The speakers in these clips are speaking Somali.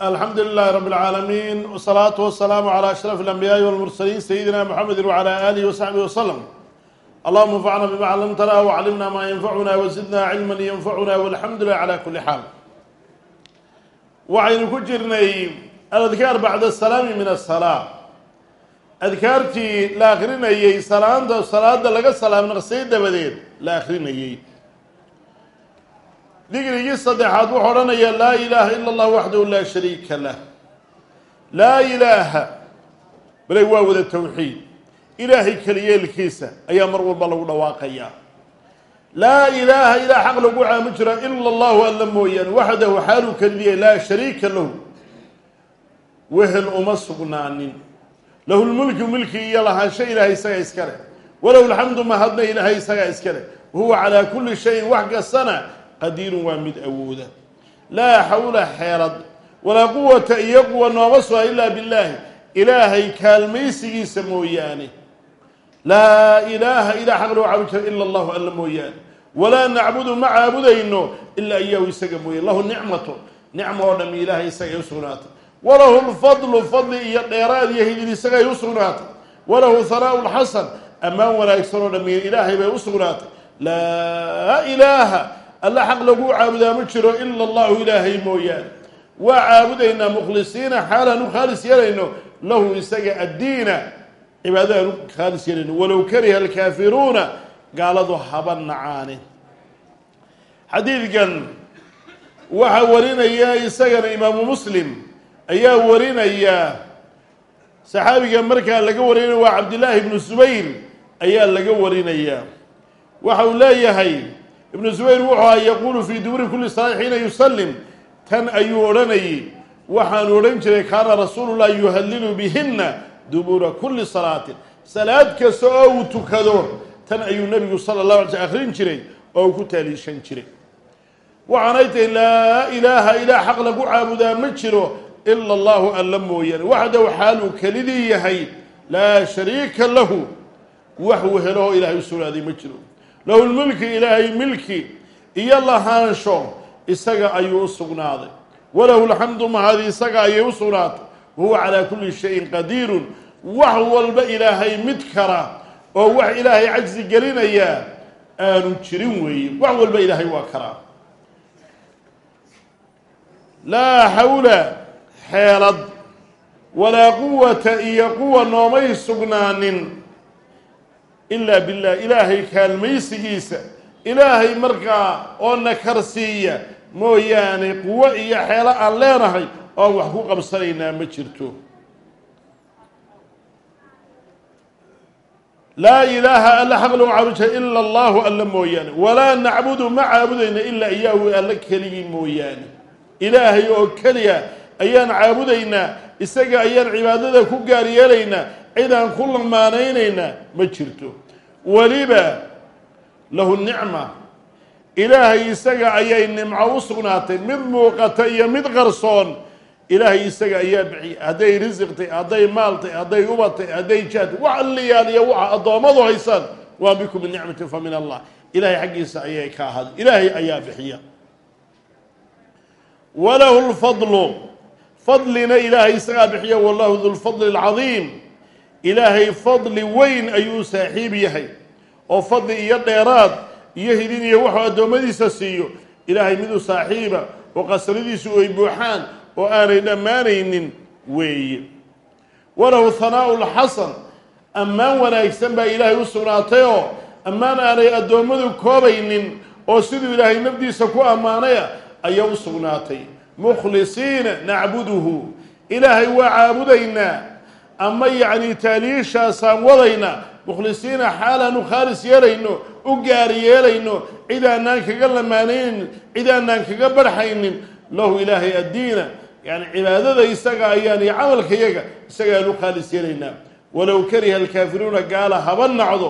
alxamdu lilahi rab اlcaalamiin wsalaatu wasalaamu calى ashraf اlanbiyaaءi wاlmursaliin sayidina mxamedi wcalى alihi wasaxbihi waslm allahuma anfacna bima callamtana wclimna ma yanfacuna wazidna cilma yanfacuna walxamdu lilah cala kuli xaal waxaynu ku jirnay aladkaar bacda asalaami min asalaa adkaartii la akrinayey salaanta salaada laga salaam naqsay dabadeed la akrinayey digrigii saddexaad wuxuu odhanayaa laa ilaaha ila allah waxdahu laa shariika lah. Laa ilaaha. Bale waa wada towxiid ilaahay keliyeelkiisa ayaa mar walba lagu dhawaaqayaa laa ilaaha ilaa xaq lagu caamo jira ila allahu alla mooyaane waxdahu xaaluu keliyay laa shariika lahu. Wehel uma sugnaanin. Lahu lmulku milki iyo lahaansho ilaahay isaga iska leh. Walahu lxamdu mahadna ilaahay isagaa iska leh. Wahuwa calaa kulli shayin wax kastana qadiirun waa mid awooda. Laa xawla xeelad walaa quwata iyo quwa nooma suga ilaa billaahi. Ilaahay kaalmaysigiisa mooyaane. Laa ilaaha ilaa xaq loo caabud jira ila allahu alla mooyaane. Walaa nacbudu ma caabudayno ilaa iyahu isaga mooyaane lahu nicmatu nicmo oo dham ilaahay isagay u sugnaatay walahu lfadlu fadli iyo dheeraad iyo hidin isagay u sugnaatay walahu hanaau lxasan ammaan wanaagsan oo dhami ilaahay bay u sugnaatay laa ilaaha alla xaq lagu caabudaa ma jiro ila allahu ilaahay mooyaane. Waa caabudaynaa mukhlisiina xaalaan u khaalis yeelayno lahu isaga addiina. Cibaadadaan u khaalis yeelayno. Walow kariha alkaafiruuna gaaladu haba nacaane xadiidkan waxaa warinaya isagana imaamu muslim ayaa warinaya saxaabiga markaa laga warinaya waa cabdillaahi ibnu subayr ayaa laga warinaya. Waxa uu leeyahay ibnu zubayr wuxuu aha yaquulu fii duburi kulli salaa xiina yusallim. Tan ayuu odhanayay. Waxaanu odhan jiray kaana rasuululah yuhallilu bihinna dubura kulli salaatin. Salaad kasta oo uu tukado tan ayuu nebigu sala llahu alay sl akrin jiray oo uu ku taaliishan jiray. Waxaanay tahay laa ilaaha ilaa xaq lagu caabudaa ma jiro ila allahu alla mooyaane waxdaw xaaluu kelidii yahay laa shariika lahu. Wax wehelaho ilahay u sugnaaday ma jiro lahu lmulki ilaahay milki iyo lahaansho isaga ayuu u sugnaaday. Walahu lxamdu mahadi isaga ayay u sugnaatay. Wahuwa calaa kulli shayin qadiirun. Wax walba ilaahay mid kara oo wax ilaahay cajsi gelinayaa aanu jirin weeye. Wax walba ilaahay waa karaa. Laa xawla xeelad walaa quwata iyo quwa noomay sugnaanin ilaa billah ilaahay kaalmaysigiisa. Ilaahay markaa oo na karsiiya mooyaane quwo iyo xeelo aan leenahay oan wax ku qabsanaynaa ma jirto. Laa ilaaha alla xaq lagu ila allahu alla mooyaane. Walaa nacbudu ma caabudayna ilaa iyaahu alla keligii mooyaane. Ilaahay oo keliya ayaan caabudaynaa isaga ayaan cibaadada ku gaar yeelaynaa cidaan ku lamaanaynaynaa ma jirto. Weliba lahu nicma. Ilaahay isaga ayay nimco u sugnaatay mid muuqata iyo mid qarsoon. Ilaahay isaga ayaa bixiyay hadday risiqtay hadday maaltay hadday ubatay hadday jaatay wax alliyaaliya waxa addoommadu haysaan waa bikum nicmati fa min allah. Ilahay xaggiisa ayay ka ahaaday ilaahay ayaa bixiya. Walahu lfadlu fadlina ilaahay isagaa bixiya wallahu du lfadli alcadiim ilaahay fadli weyn ayuu saaxiib yahay. Oo fadli iyo dheeraad iyo hidin iyo waxuu addoommadiisa siiyo. Ilaahay miduu saaxiiba oo qasradiisu ay buuxaan oo aanay dhammaanaynin weeye. Walahu hanaau lxasan ammaan wanaagsan baa ilaahay u sugnaatay oo ammaan aanay addoommadu koobaynin oo siduu ilaahay nafdiisa ku ammaanaya ayaa u sugnaatay. Mukhlisiina nacbuduhu. Ilaahay waa caabudaynaa ama yacni taaliishaasaan wadaynaa mukhlisiina xaalaanu khaalis yeelayno u gaar yeelayno cid aanaan kaga lamaanaynin cid aanaan kaga barxaynin lahu ilaahay addiina. Yani cibaadada isaga ayaan iyo camalka yaga isagaanu khaalis yeelaynaa. Walow kariha alkaafiruuna gaala haba nacdo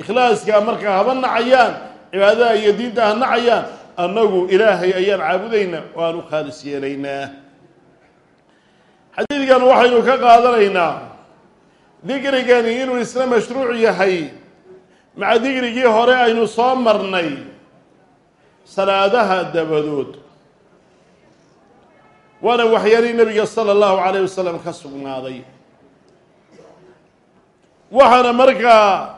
ikhlaaskaa markaa haba nacayaan cibaadada iyo diinta ha nacayaan annagu ilaahay ayaan caabudaynaa oo aan u khaalis yeelaynaa xadiidkan waxaynu ka qaadanaynaa digrigani inuu isna mashruuc yahay maca digrigii hore aynu soo marnay salaadaha dabadood. Waana waxyaalihii nabiga sala allahu calayh wasalam ka sugnaaday. Waxaana markaa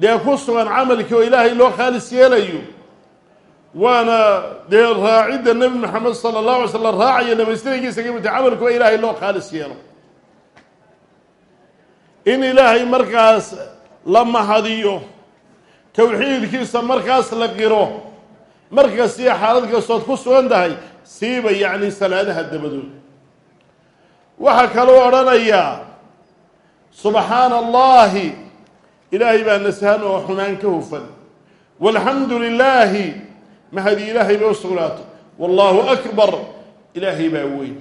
dee ku sugan camalkii oo ilaahay loo khaalis yeelayo waana dee raacidda nebi maxamed sala allahu alay slam raacaya dhamaystirankiisa ka midta camalku waa ilaahay loo khaalis yeelo. In ilaahay markaas la mahadiyo towxiidkiisa markaas la qiro markastiyo xaalad kastood ku sugan tahay siiba yacni salaadaha dabadood. Waxaa kaloo odhanayaa subxaana allahi ilaahay baa nasahan oo xumaan ka hufan. Walxamdu lilaahi mahadi ilaahay u sugnaato? Wallahu akbar. Ilaahay baa weyn.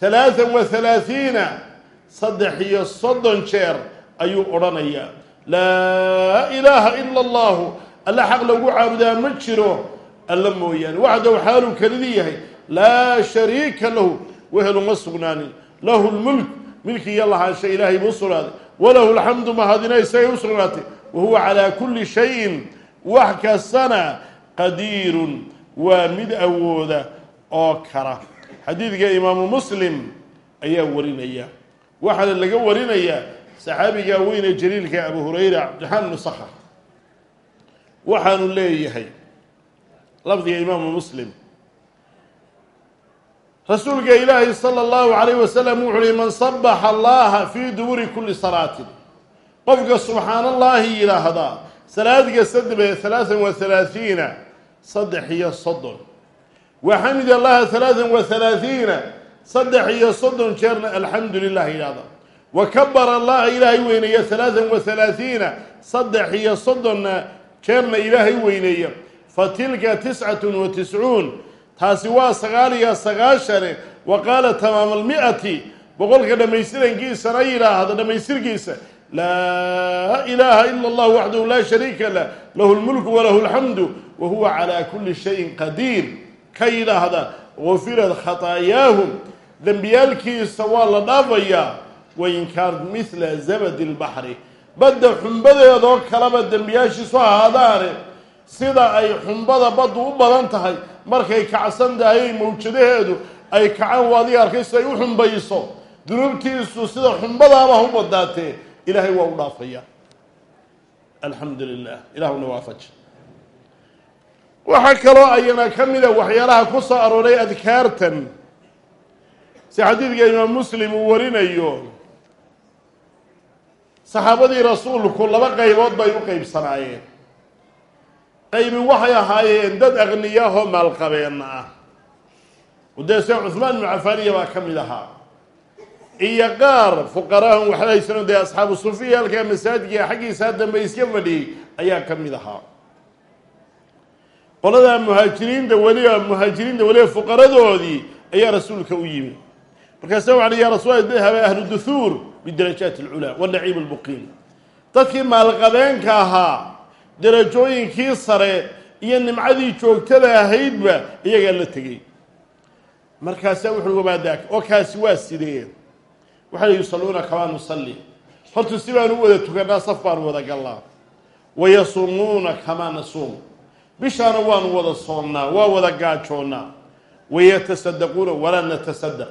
Halaathan wa halaathiina saddex iyo soddon jeer ayuu odhanayaa. Laa ilaaha ila allahu alla xaq lagu caabudaa ma jiro. Alla mooyaane. Waxdaw xaaluu kelidii yahay. Laa shariika lahu. Wehelu ma sugnaanin. Lahu lmulk milki iyo lahaansha ilaahay buu u sugnaaday. Walahu alxamdu mahadina isagay u sugnaatay. Wa huwa calaa kulli shayin. Wax kastana qadiirun waa mid awooda oo kara. Xadiidka imaamu muslim ayaa warinaya. Waxaana laga warinayaa saxaabigaa weyne jaliilka abu hurayra cabdiraxmaan ibnu waxaanu leeyahay lafdiga imaamu muslim rasuulka ilaahi salى اllahu alayh wasalam wuxu uhi man sabaxa allaha fii duburi kuli salaatin qofka subxaan allahi yidhaahdaa salaad kasta halaaan wa halaathiina saddex iyo soddon. Wa xamid allaha halaaan wa halaathiina saddex iyo soddon jeerna alxamdu lilah yidhahda wa kabara allaha ilaahay weyneeya halaaan wa halaathiina saddex iyo soddonna jeerna ilaahay weyneeya fa tilka tiscatun wa tiscuun taasi waa sagaal iyo sagaashane wa qaala tamaama almi'ati boqolka dhammaystirankiisana yidhaahda dhammaystirkiisa ilaaha ila allah waxdahu laa shariika lah lahu lmulku walahu alxamdu wa huwa calaa kulli shayin qadiir ka yidhaahda gufirad khataayaahum dembiyaalkiisa waa la dhaafayaa wain kaanat midla zabadi lbaxri badda xumbadeedoo kaleba dembiyaashiisu ahaadaane sida ay xumbada baddu u badan tahay markay kacsan tahay mawjadaheedu ay kacaan waadii arkay si ay u xumbayso dunuubtiisu sida xumbadaaba u badaatee ilaahay waa u dhaafaya. Alxamdu lilah ilahuna waafaj. Waxaa kaloo ayana ka mida waxyaalaha ku soo arooray adkaartan. Si xadiidka imaam muslim uu warinayo saxaabadii rasuulku laba qaybood bay u qeybsanaayeen qaybi waxay ahaayeen dad aqniyaahoo maalqabeenna ah. Dee see cuhmaan ibnu cafaaniya baa ka mid ahaa iyo qaar fuqaraahon waxba haysano dee asxaabu sufiya halkaa masaajidka xaggiisaa dambe iska fadhiyey ayaa ka mid ahaa. Qoladaa muhaajiriinta weliba muhaajiriinta weliba fuqaradoodii ayaa rasuulka u yimi. Markaasa waxa ya rasul dahaba ahlu duhuur bidarajaati alculaa wanaciim almuqiim. Dadkii maalqabeenka ahaa darajooyinkii sare iyo nimcadii joogtada ahaydba iyagaa la tegey. Markaasaa wuxuui wamaadaak oo kaasi waa sidee waxay yusalluuna kamaa nusalli. Horta si baan u wada tukanaa saf baanu wada gallaa. Wayasuumuuna kamaa nasuum. Bishaana waanu wada soonnaa waa wada gaajoonnaa. Wayatasaddaquuna walaa natasadaq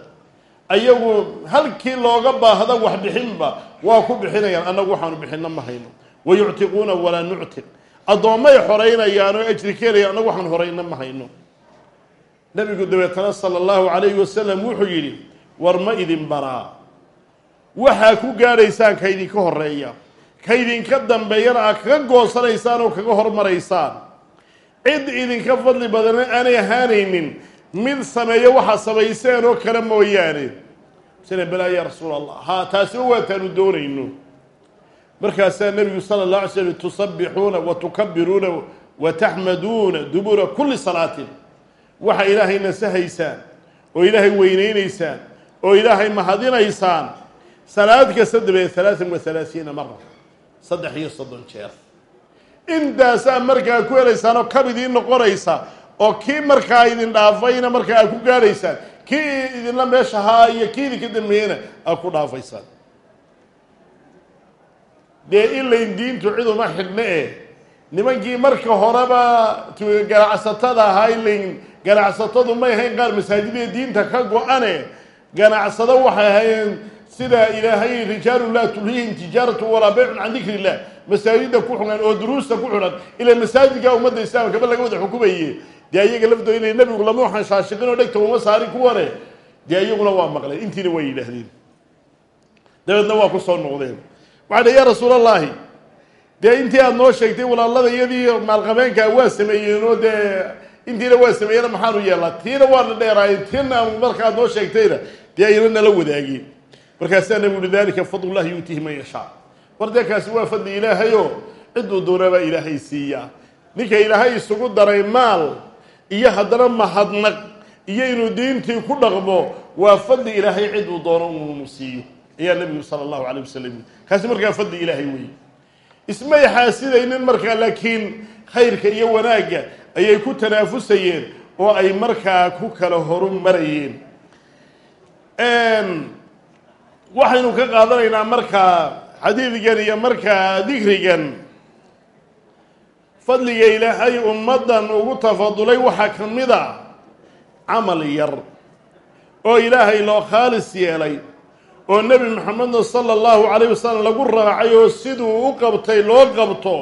ayagu halkii looga baahda wax bixinba waa ku bixinayaan. Annagu waxaanu bixinno ma hayno. Wayuctiquuna walaa nuctiq. Addoommay xoraynayaan oo ajri ka helayaan annagu waxaan horayna ma hayno. Nabigu dabeetana sala allahu calayhi wasalam wuxuu yidhi war ma idin baraa waxaa ku gaadhaysaan ka idinka horreeya ka dambeeyana aad kaga goosanaysaan oo kaga hormaraysaan. Cid idinka fadli badana aanay ahaanaynin. Mid sameeyo waxaa samayseen oo kale mooyaane. Sina balaa ya rasuul allah haa taasiba waataanu doonayno. Markaasaa nebigu sala allah alay slam tusabbixuuna wa tukabiruuna wa taxmaduuna dubura kulli salaatin. Waxaa ilaahay nasahaysaan oo ilaahay weyneynaysaan oo ilaahay mahadinaysaan salaad kasta dabeed wa halaathiina mara saddex iyo soddon jeer. Intaasaa markaa ku helaysaan oo kab idiin noqonaysa oo kii markaa idin dhaafayna markaa aad ku gaadhaysaan kii idinla meesha haa iyo kii idinka dambeeyena aad ku dhaafaysaan. Dee ilayn diintu ciduma xidhne eh nimankii marka horeba ganacsatada ahaa ilayn ganacsatadu may ahayn qaar masaajidada diinta ka go-ane ganacsado waxay ahayn sida ilaahay rijaalun laa tulhihim tijaaratu walaa baycun can dikri illah masaajida ku xidhan oo duruusta ku xidhan ila masaajidka ummadda islaamka ba laga wada xukumaye dee ayaga laftooda ila nebigu lama waxaan shaashiqin oo dhegta uma saarin kuwane dee iyaguna waa maqleen. Intiina way yidhaahdeen. Dabeedna waa ku soo noqdeen. Waxaa dha yaa rasuul allahi dee intii aada noo sheegtay walaalada iyadii maalqabeenkaa waa sameeyeen oo dee intiina waa sameeyena maxaanu yeelaa tiina waana dheeraayeen tiina markaad noo sheegtayna dee ayna nala wadaageen markaasaa nabigu ui dalika fadlullahi yuutihi man yashaa. War kaasi waa fadli ilaahayo ciduu doonabaa ilaahay siiyaa ninka ilaahay isugu daray maal iyo haddana mahadnaq iyo inuu diintii ku dhaqmo waa fadli ilaahay ciduu doono uunu siiyo. Ayaa nabigu sala allahu calay wasalam kaasi markaa fadli ilaahay weeye. Ismay xaasidaynin markaa laakiin khayrka iyo wanaagga ayay ku tanaafusayeen oo ay markaa ku kala horu marayeen waxaynu ka qaadanaynaa markaa xadiidgan iyo markaa dikrigan. Fadliga ilaahay ummaddan ugu tafadulay waxaa ka mid a camal yar oo ilaahay loo khaalis yeelay oo nebi maxamedna sala allahu calayh wasalam lagu raacay oo siduu u qabtay loo qabto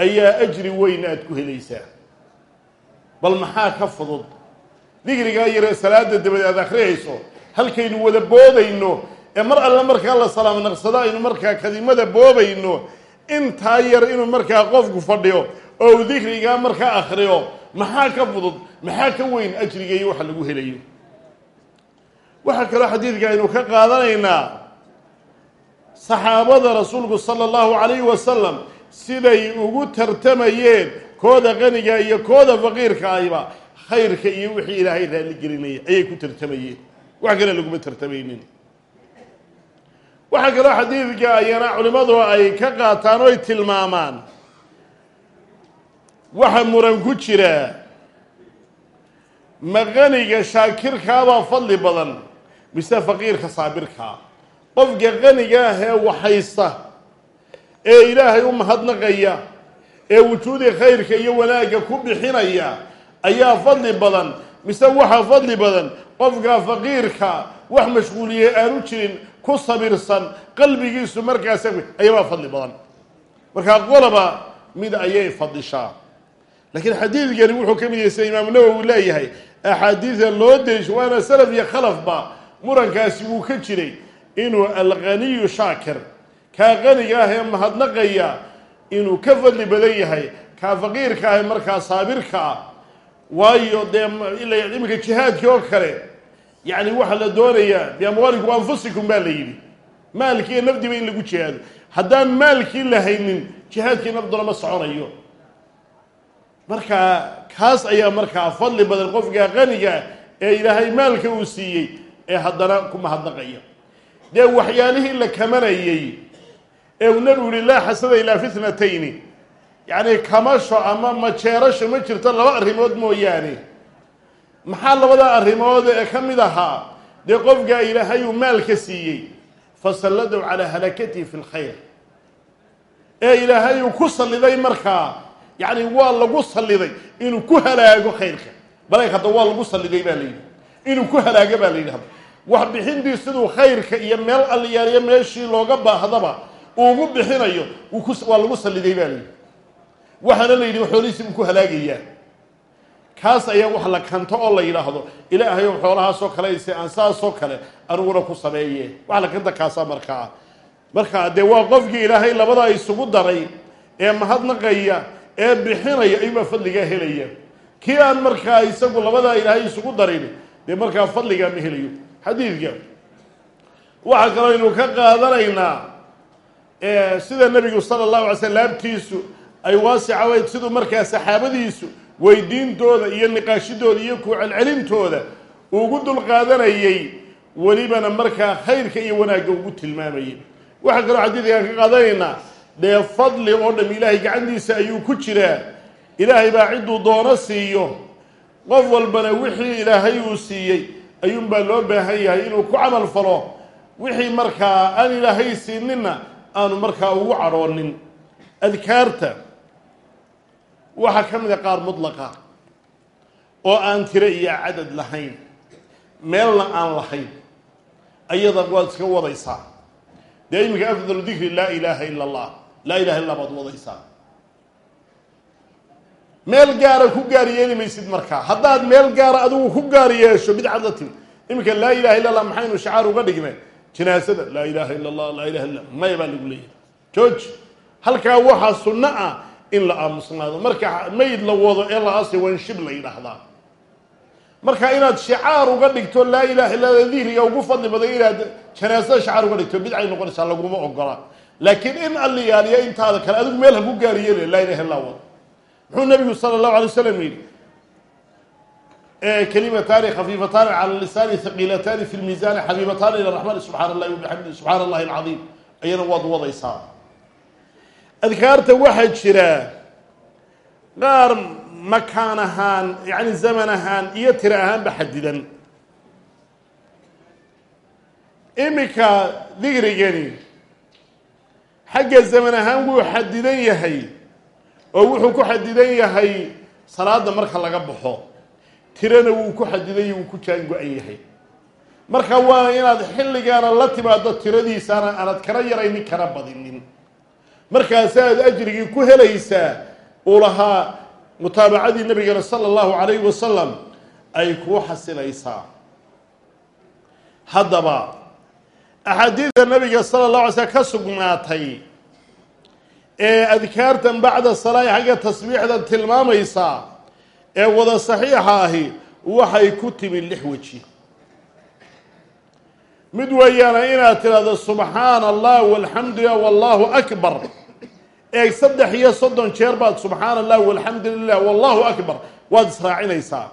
ayaa ajri weyn aada ku helaysaa. Bal maxaa ka fudud? Dikrigaa yaree salaada dabadeed aad akhriyayso halkaynu wada boodayno ee mar alle markaa la salaam naqsado aynu markaa kadimada boobayno intaa yar inuu markaa qofku fadhiyo oo uu dikrigaa markaa akhriyo maxaa ka fudud maxaa ka weyn ajriga iyo waxa lagu helayo? Waxaa kaloo xadiidka aynu ka qaadanaynaa saxaabada rasuulku sala allahu calayhi wasalam siday ugu tartamayeen kooda qaniga iyo kooda faqiirka ayba khayrka iyo wixii ilaahay raalli gelinaya ayay ku tartamayeen. Wax kale laguma tartamaynin waxaa kaloo xadiidka ayana culimmadu ay ka qaataan o ay tilmaamaan. Waxa muran ku jira maqaniga shaakirkaabaa fadli badan mise faqiirka saabirkaa qofka qaniga ah ee ee ilaahay u mahadnaqaya ee wujuudi khayrka iyo wanaagga ku bixinaya ayaa fadli badan mise waxaa fadli badan. Qofka faqiirka wax mashquuliyey aanu jirin ku sabirsan qalbigiisu markaas ayabaa fadli badan. Markaa qoloba mid ayay fadishaa. Laakiin xadiidkani wuxuu ka mid yahay sida imaamu nawowi leeyahay axaadiida loo deliisho waana salaf iyo khalafba murankaasi wuu ka jiray inuu alghaniyu shaakir kaa qaniga ah ee mahadnaqaya inuu ka fadli badan yahay kaa faqiirka ah ee markaa saabirka ah. Waayo dee iminka jihaadkii oo kale yacni waxaa la doonayaa biamwaalikum anfusikum baa la yidhi. Maalkii iyo nafdiba in lagu jihaado haddaan maalkii la haynin jihaadkii nafduna ma soconayo. Marka kaas ayaa markaa fadli badan qofka qaniga ee ilaahay maalka uu siiyey ee haddana ku mahadnaqaya. Dee waxyaalihii la kamanayey ee uu nebigu yihi laa xasada ilaa fitnatayni. Yacni kamasho ama majeerasho ma jirto laba arrimood mooyaane maxaa labada arrimood ee ka mid ahaa? Dee qofka ilaahay uu maalka siiyey fasalladow calaa halakatihi fi lkhayr ee ilaahay uu ku salliday markaa yacni waa lagu salliday inuu ku halaago khayrka. Balay hadda waa lagu salliday baa la yidhi. Inuu ku halaago baa la yidhi hadda. Wax bixintii siduu khayrka iyo meel alliyaaliyo meeshii looga baahdaba uu ugu bixinayo waa lagu salliday baa la yidhi. Waxaana la yidhi xoolihiisi buu ku halaagayaa kaas ayaa wax la kanto oo la yidhaahdo ilaahay ow xoolahaasoo kale ise aan saasoo kale aniguna ku sameeye. Wax la kanta kaasaa markaa markaa dee waa qofkii ilaahay labadaa isugu daray ee mahadnaqaya ee bixinaya ayuubaa fadligaa helaya. Kii aan markaa isagu labadaa ilaahay isugu darin dee markaa fadligaa ma helayo. Xadiidka. Waxaa kaloo aynu ka qaadanaynaa sida nebigu sala allahu alay sl laabtiisu ay waasica weyd siduu markaa saxaabadiisu weydiintooda iyo niqaashidooda iyo ku celcelintooda ugu dulqaadanayey welibana markaa khayrka iyo wanaagga ugu tilmaamayay. Waxaa kaloo xadiidkaan ka qaadanaynaa dee fadli oo dham ilaahay gacantiisa ayuu ku jiraa. Ilaahay baa cidduu doono siiyo. Qof walbana wixii ilaahay uu siiyey ayuunbaa loo baahan yahay inuu ku camal falo. Wixii markaa aan ilaahay siininna aanu markaa ugu cadhoonin. Adkaarta waxaa ka mid a qaar mudlaqa oo aan tiro iyo cadad lahayn meelna aan lahayn ayada waad iska wadaysaa. Dee iminka afdalu dikri laa ilaaha ila allah laa ilaha illa baad wadaysaa. Meel gaara ku gaar yeeli maysid markaa. Haddaad meel gaara adigu ku gaar yeesho bidcad la timi iminka laa ilaha illa allah maxaynu shacaar uga dhignay jinaasada laa ilaha illa allah laa ilaha illa maya baa lagu leeyahay. George halkaa waxaa sunno ah in la aamusnaado. Marka mayd la wado ee la aasay wanshib la yidhaahdaa. Marka inaad shicaar uga dhigto laa ilaha illa dikriga ugu fadli badan inaad janaasada shicaar uga dhigto bidcay noqonaysaa laguma ogola. Laakiin in alliyaaliya intaada kale adigu meel haku gaariyeel laa ilaha illa wad muxuu nabigu sala allahu alay wasalam yidhi kalimataani khafiifataani cala lisaani haqiilataani fi lmiisaani xabiibataani ila raxmani subxaana allahi wabixamdihi subxaana allahi alcadiim ayana waad wadaysaa adkaarta waxaa jira qaar makaan ahaan yani zaman ahaan iyo tiro ahaanba xadidan iminka dikrigani xagga zaman ahaan wuu xadidan yahay oo wuxuu ku xadidan yahay salaada marka laga baxo. Tirana wuu ku xadidan yahy wuu ku jaango-an yahay. Marka waa inaad xilligaana la timaado tiradiisaana aanad kana yaraynin kana badinin markaasaad ajrigii ku helaysaa uu lahaa mutaabacadii nabigana sala allahu calayhi wasalam ay kuu xasilaysaa. Haddaba axaadiida nabiga sala allahu alay slm ka sugnaatay ee adkaartan bacda salaa'i xagga tasbiixda tilmaamaysaa ee wada saxiixa ahi waxay ku timi lix weji mid weeyaana inaad tidhahdo subxaana allah walxamdu lilah wallahu akbar. Eeg saddex iyo soddon jeer baad subxaana allah walxamdu lilah wallahu akbar. Waad israacinaysaa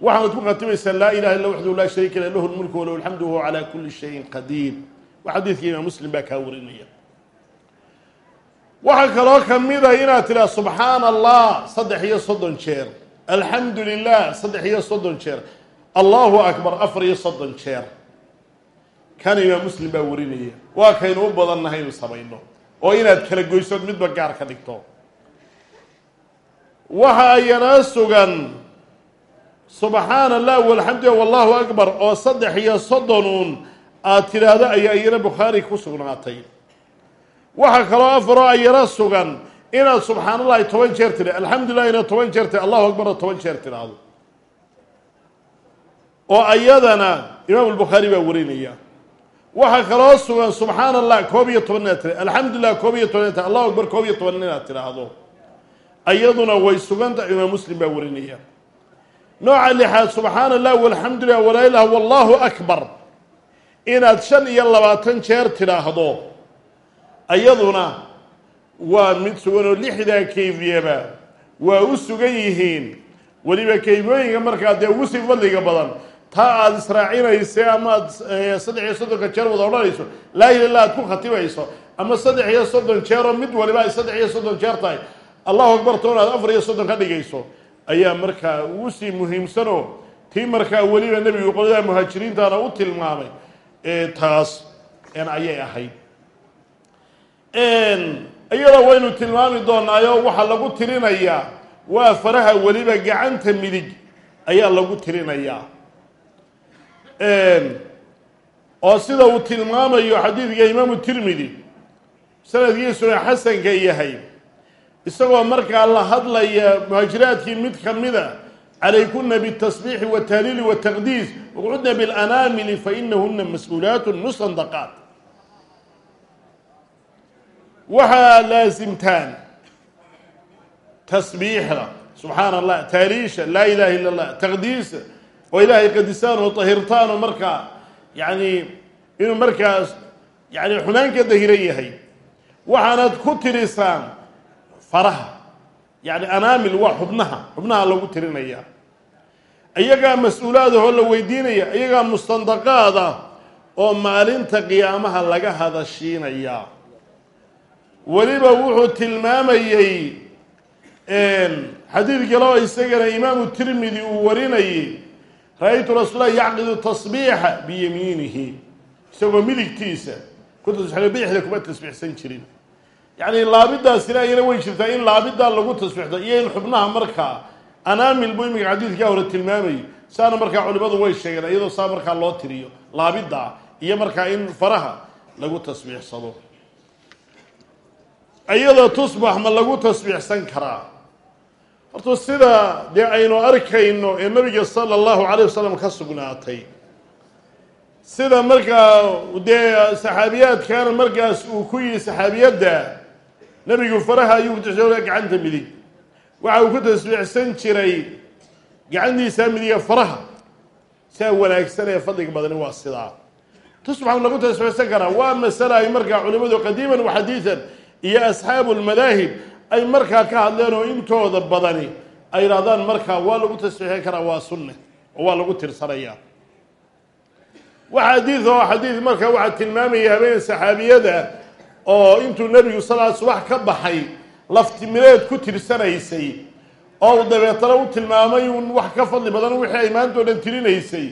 waxaanad ku khatimaysaa laa ilaha illa waxdahu laa shariika lah lahu lmulku walahu alxamdu wahuwa calaa kulli shayin qadiir. Wa xadiidka imaam muslim baa kaa warinaya. Waxaa kaloo kamida inaad tidhahdo subxaana allah saddex iyo soddon jeer. Alxamdu lilah saddex iyo soddon jeer. Allahu akbar afar soddon jeer kan imaam muslim baa warinaya. Waa kaynu u badannahay inu samayno. Oo inaad kala goysood midba gaar ka dhigto. Waxa ayanaa sugan subxaana allah walxamdu wallahu akbar oo saddex iyo soddonuun aad tidhaahdo ayaa iyana bukhaari ku sugnaatay. Waxaa kaloo afaroo ayana sugan inaad subxaan allahi toban jeer tidha alxamdulilah inaad toban jeer tidha allahu akbarna toban jeer tidhaahdo. Oo ayadana imaam albukhaari baa warinaya waxaa kaloo sugan subxaana allah koob iyo toban inaad alxamdulilah koob iyo toban inaad allahu akbar koob iyo toban inaad tidhaahdo ayaduna way suganta imaam muslim baa warinaya. Nooca lixaad subxaana allah walxamdulilah walaa ilaha wallahu akbar. Inaad shan iyo labaatan jeer tidhaahdo ayaduna waa mid sugan oo lixdaa kayfiyaba. Waa u sugan yihiin. Weliba kayfiyooyinka markaa dee ugu sii fadliga badan taa aada israacinaysa ama aad saddex iyo soddonka jeer wada odhanayso laa ila illa aad ku khatimayso ama saddex iyo soddon jeeroo mid waliba ay saddex iyo soddon jeer tahay allahu akbar toon aad afar iyo soddon ka dhigayso ayaa markaa ugu sii muhiimsanoo tii markaa weliba nebigu qoladaha muhaajiriintana u tilmaamay taas ayay ahayd. Iyada waynu tilmaami doonaayo waxaa lagu tirinayaa waa faraha weliba gacanta midig ayaa lagu tirinayaa oo sida uu tilmaamayo xadiidka imaamu tirmidi sanadkiisuna xasanka yahay isagoo markaa la hadlaya muhaajiraadkii mid ka mida ah, calaykuna bitasbiixi watahliili wataqdiis waqcudna bilanaamili fainahuna mas'uulaat musandaqaat waxaa laasimtaan tasbiixda subxaana allah taaliisha laa ilaha illa allah oo ilaahay qadisaan oo tahirtaan oo markaa yani inuu markaas yani xumaan ka dahiran yahay. Waxaanad ku tirisaan faraha yani anaamil waa xubnaha xubnaha lagu tirinaya. Iyagaa mas'uulaadahoo la weydiinaya iyagaa mustandaqaada oo maalinta qiyaamaha laga hadashiinaya. Weliba wuxuu tilmaamayey xadiid kale oo isagana imaamu tirmidi uu warinayay ra'aytu rasuulah yacqidu tasbiixa biyamiinihi isagoo midigtiisa ku tasbiixda bidixda kuma tasbiixsan jirin. Yacni laabidaasina ayana way jirtaa in laabidaa lagu tasbiixdo iyo in xubnaha markaa anaamil buu iminka xadiidkaa hore tilmaamayay saana markaa culimmadu way sheegeen iyadoo saa markaa loo tiriyo laabidda iyo markaa in faraha lagu tasbiixsado. Iyada tusbax ma lagu tasbiixsan karaa horta sida dee aynu arkayno ee nabiga sala allahu calayh wasalam ka sugnaatay sida markaa dee saxaabiyaadkana markaas uu ku yihi saxaabiyadda nebigu faraha ayuu kutasbiixsan gacanta midig waxa uu ku tasbiixsan jiray gacantiisa midiga faraha. Saa wanaagsan ee fadliga badani waa sidaa. Tusbax lagu tasbiixsan karaa waa masale ay markaa culimmadu qadiiman wa xadiidan iyo asxaabu lmadaahib ay markaa ka hadleen oo intooda badani ay yidhahdaan markaa waa lagu tasbiixin karaa waa sunne oo waa lagu tirsanayaa wax xadiid oo xadiid markaa waxaa tilmaamaya habeen saxaabiyada oo intuu nebigu sal subax ka baxay laftimireed ku tirsanaysay oo uu dabeetana u tilmaamay un wax ka fadli badan wixii ay maanta o dhan tirinaysay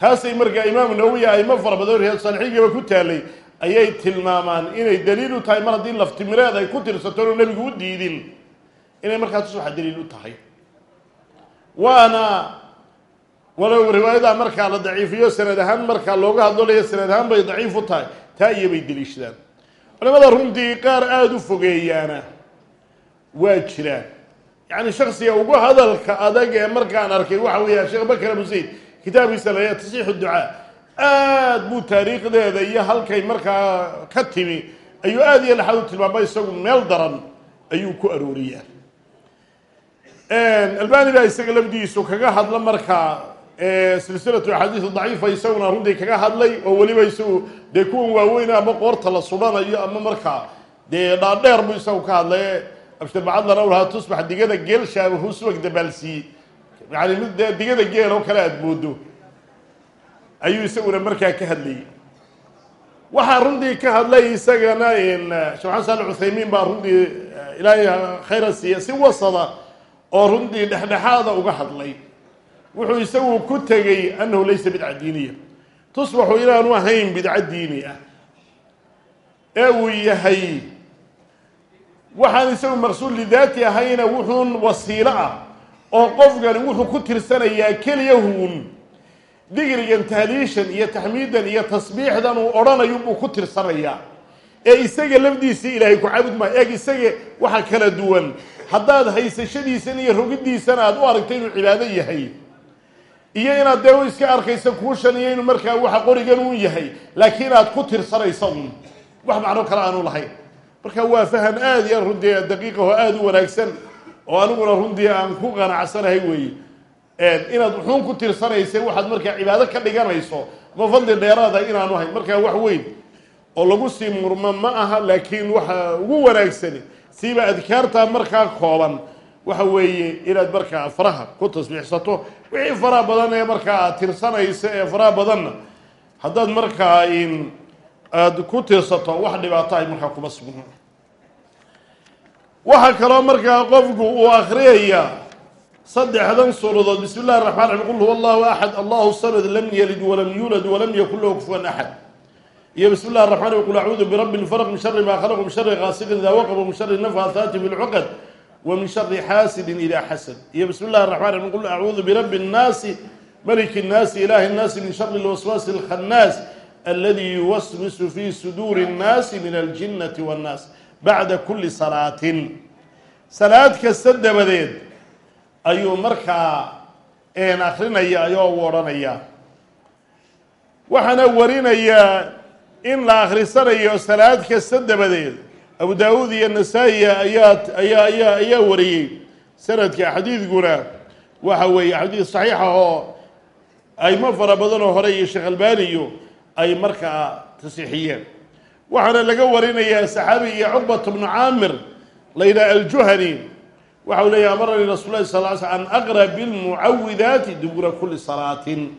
taasay markaa imaamu nawowi aimo fara badan riyaad saalixiinkiiba ku taalay ayay tilmaamaan inay daliil u tahay mar haddii laftimireed ay ku tirsato inu nebigu u diidin. Inay markaa tusbaxa daliil u tahay. Waana walow riwaayada markaa la daciifiyo sanad ahaan markaa looga hadlolaya sanad ahaan bay daciif u tahay. Taa iyo bay deliishadaan culimada runtii qaar aada u fogeeyaana waa jiraan. Yacni shaksiga ugu hadalka adag ee markaan arkay waxa weeya sheekh bakr abu zayd kitaabkiisa la tasxiixu ducaa aad buu taariikhdeeda iyo halkay markaa ka timi ayuu aada iyo laxaad u tilmaamay isagu meel daran ayuu ku arooriyaa. Albani baa isaga lafdiisu kaga hadla markaa silsilatu axaadiis daciifa isaguna runtii kaga hadlay oo weliba isagu dee kuwan waaweyn ama qoorta la sudhanayo ama markaa dee dhaadheer buu isagu ka hadlay. Absharbacadlana lahaa tusbax digada geel shaabahu subag dabaalsiiyey yani mid digada geel oo kale aada moodo ayuu isaguna markaa ka hadlayay. Waxaa runtii ka hadlay isagana sheekh sal cuthaymiin baa runtii ilaahay khayra siiya si wasada oo runtii dhexdhexaada uga hadlay. Wuxuu isagu ku tegey annahu laysa bidca diiniya. Tusbaxu inaanu ahayn bidco diini ah. Ee uu yahay waxaan isagu maqsuud lidaati ahayna wuxuun wasiilo ah oo qofkani wuxuu ku tirsanayaa keliya huun digrigan tahliishan iyo taxmiidan iyo tasbiixdan uu odhanayo buu ku tirsanayaa. Ee isaga lafdiisii ilaahay ku caabud maayo eeg isaga waxa kala duwan. Haddaad haysashadiisan iyo rogidiisana aad u aragto inuu cibaado yahay. Iyo inaad dee iska arkaysa kuushan iyo inuu markaa waxa qorigan uun yahay. Laakiin aad ku tirsanaysa wax macno kale aanu lahayn. Marka waa fahan aada iyo runtii daqiiqaho aada u wanaagsan. Oo aniguna runtii aan ku qanacsanahay weeye inaad wuxuun ku tirsanaysa waxaad markaa cibaado ka dhiganayso ma fadli dheeraada inaanu ahayn markaa wax weyn oo lagu sii murmo ma aha laakiin waxa ugu wanaagsani siiba adkaarta markaa kooban. Waxa weeye inaad markaa faraha ku tasbiixsato wixii faraha badan ee markaa aad tirsanaysa ee faraha badanna haddaad markaa aada ku tirsato wax dhibaato ay markaa kuma sugno waxaa kaloo markaa qofku uu akriyaya saddexdan suuradood bismi illahi raxmaan raxiim qul huwa allahu axad allahu samad lam yalid walam yuulad walam yakun lahu kufuwan axad iyo bismi illahi raxman raxim qul acuudu birabbi lfalq min shari ma khalaq min shari gaasiqin idaa waqab min shari nafhaathaati fi lcuqad wa min shari xaasidin idaa xasad iyo bismi illahi raxman raxim qul acuudu birabbi nnaasi maliki nnaasi ilahi nnaasi min shari lwaswaasi alkhannaas aladi yuwaswisu fi suduuri nnaasi min aljinnati wannaas bacda kuli salaatin. Salaad kasta dabadeed ayuu markaa akrinaya ayoo u odhanaya waxaana warinayaa in la akhrisanayo salaad kasta dabadeed abu daawuud iyo nasaa-i ayaa ayaa ayaa ayaa wariyey sanadka xadiidkuna waxa weeye xadiid saxiixa oo aymo fara badan oo hore iyo sheekh albaniyo ay markaa tasixiyeen waxaana laga warinayaa saxaabiga cuqbat bnu caamir la yidhaha aljuhani waxa uu leeyahy amaranii rasul lahi sal l sl an aqra bilmucawidaati dubura kuli salaatin.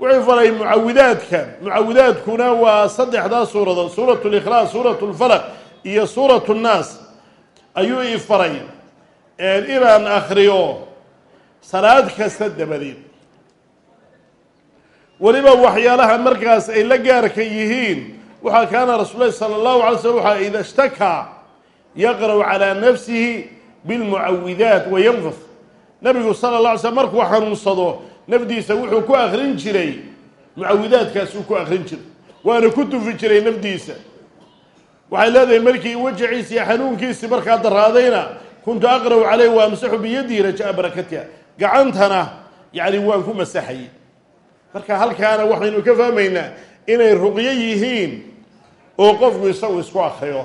Wuxuu faray mucawidaadka mucawidaadkuna waa saddexdaa suuradood suurat likhlaas suurat lfalaq iyo suurat nnaas ayuu ii faray inaan akriyo salaad kasta dabadeed weliba waxyaalaha markaas ay la gaarka yihiin waxaa kaana rasul lahi sala allahu alay slm waxaa ida shtakaa yaqra'u calaa nafsihi bilmucawidaat wayanfuf nabigu sala la alay slm markuu xanuunsado nafdiisa wuxuu ku akrin jiray. Mucawidaadkaasuu ku akrin jiray. Waana ku tufi jiray nafdiisa waxay leedahay markii wajaciisi iyo xanuunkiisii markaa daraadayna kuntu aqra'u caleyh wa amsaxu biyadii rajaa barakatiha. Gacantana yacni waan ku masaxayay marka halkaana waxaynu ka fahmaynaa inay ruqyo yihiin oo qofku isagu isku akriyo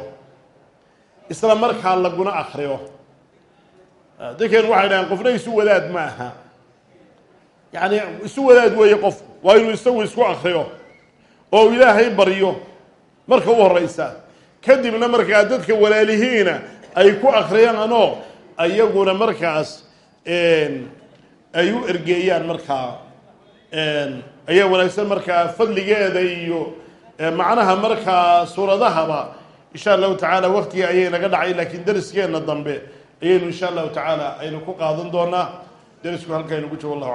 isla markaa laguna akriyo dadkeen waxay dhahaan qofna isu wadaad ma aha yacni isu wadaad weeye qofku waa inuu isagu isku akriyo oo ilaahay baryo marka u horeysa kadibna markaa dadka walaalihiina ay ku akriyaanoo ayaguna markaas ay u ergeeyaan markaa ayaa wanaagsan markaa fadligeeda iyo macnaha markaa suuradahaba. Insha allahu tacaala waktiga ayay naga dhacay laakiin dariskeena dambe ayaynu insha allahu tacaala aynu ku qaadan doonaa. Darisku halkaynu ku joogo. Wallahu